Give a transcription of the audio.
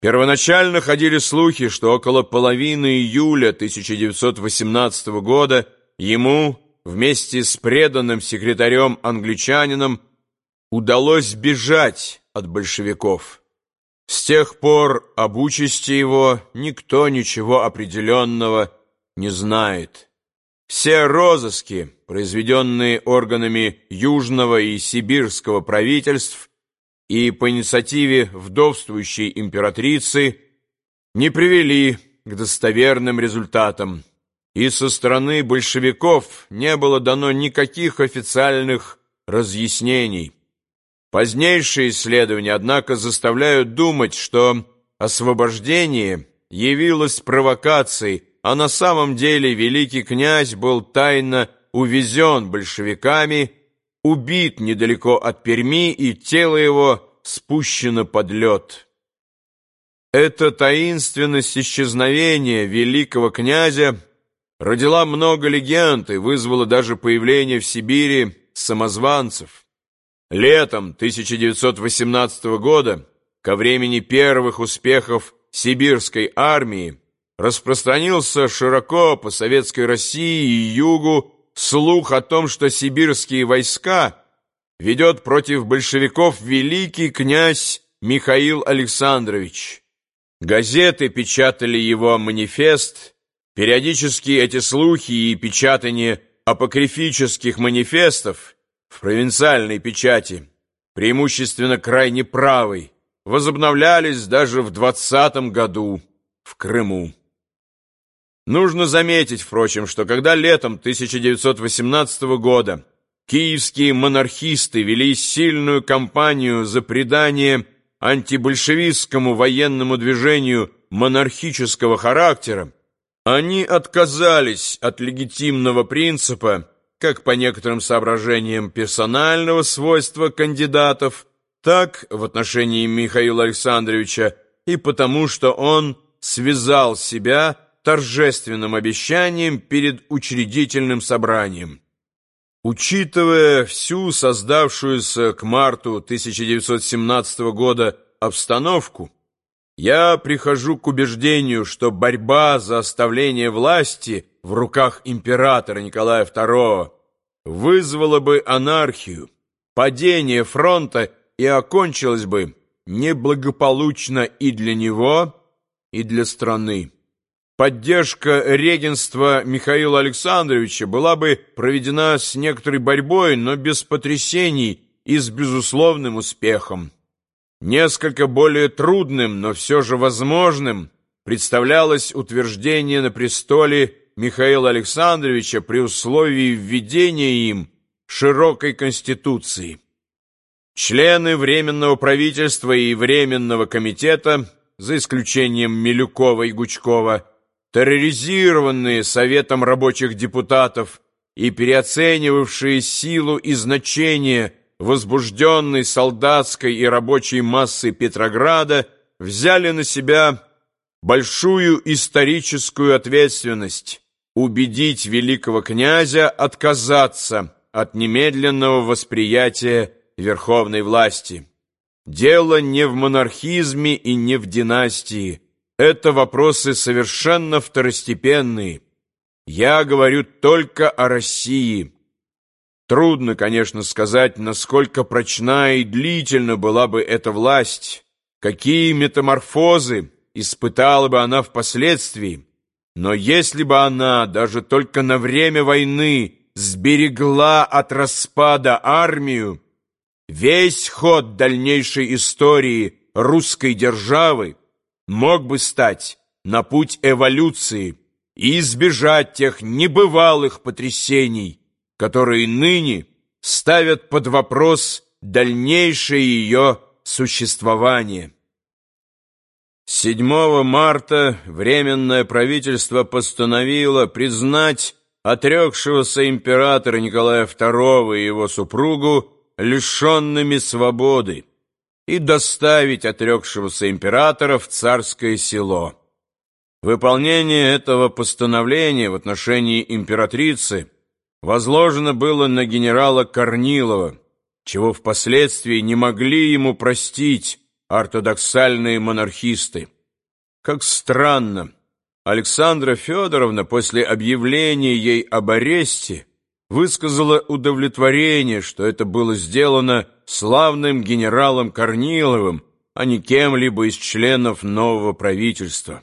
Первоначально ходили слухи, что около половины июля 1918 года ему вместе с преданным секретарем-англичанином удалось бежать от большевиков. С тех пор об участи его никто ничего определенного не знает. Все розыски, произведенные органами Южного и Сибирского правительств, и по инициативе вдовствующей императрицы не привели к достоверным результатам, и со стороны большевиков не было дано никаких официальных разъяснений. Позднейшие исследования, однако, заставляют думать, что освобождение явилось провокацией, а на самом деле великий князь был тайно увезен большевиками убит недалеко от Перми, и тело его спущено под лед. Эта таинственность исчезновения великого князя родила много легенд и вызвала даже появление в Сибири самозванцев. Летом 1918 года, ко времени первых успехов сибирской армии, распространился широко по советской России и Югу слух о том, что сибирские войска ведет против большевиков великий князь Михаил Александрович. Газеты печатали его манифест, периодически эти слухи и печатание апокрифических манифестов в провинциальной печати, преимущественно крайне правой, возобновлялись даже в 20 году в Крыму. Нужно заметить, впрочем, что когда летом 1918 года киевские монархисты вели сильную кампанию за придание антибольшевистскому военному движению монархического характера, они отказались от легитимного принципа, как по некоторым соображениям персонального свойства кандидатов, так в отношении Михаила Александровича и потому, что он связал себя торжественным обещанием перед учредительным собранием. Учитывая всю создавшуюся к марту 1917 года обстановку, я прихожу к убеждению, что борьба за оставление власти в руках императора Николая II вызвала бы анархию, падение фронта и окончилась бы неблагополучно и для него, и для страны. Поддержка регенства Михаила Александровича была бы проведена с некоторой борьбой, но без потрясений и с безусловным успехом. Несколько более трудным, но все же возможным представлялось утверждение на престоле Михаила Александровича при условии введения им широкой конституции. Члены Временного правительства и Временного комитета, за исключением Милюкова и Гучкова, терроризированные Советом рабочих депутатов и переоценивавшие силу и значение возбужденной солдатской и рабочей массы Петрограда, взяли на себя большую историческую ответственность убедить великого князя отказаться от немедленного восприятия верховной власти. Дело не в монархизме и не в династии, это вопросы совершенно второстепенные. Я говорю только о России. Трудно, конечно, сказать, насколько прочна и длительна была бы эта власть, какие метаморфозы испытала бы она впоследствии. Но если бы она даже только на время войны сберегла от распада армию, весь ход дальнейшей истории русской державы мог бы стать на путь эволюции и избежать тех небывалых потрясений, которые ныне ставят под вопрос дальнейшее ее существование. 7 марта Временное правительство постановило признать отрекшегося императора Николая II и его супругу лишенными свободы и доставить отрекшегося императора в царское село. Выполнение этого постановления в отношении императрицы возложено было на генерала Корнилова, чего впоследствии не могли ему простить ортодоксальные монархисты. Как странно, Александра Федоровна после объявления ей об аресте высказала удовлетворение, что это было сделано славным генералом Корниловым, а не кем-либо из членов нового правительства.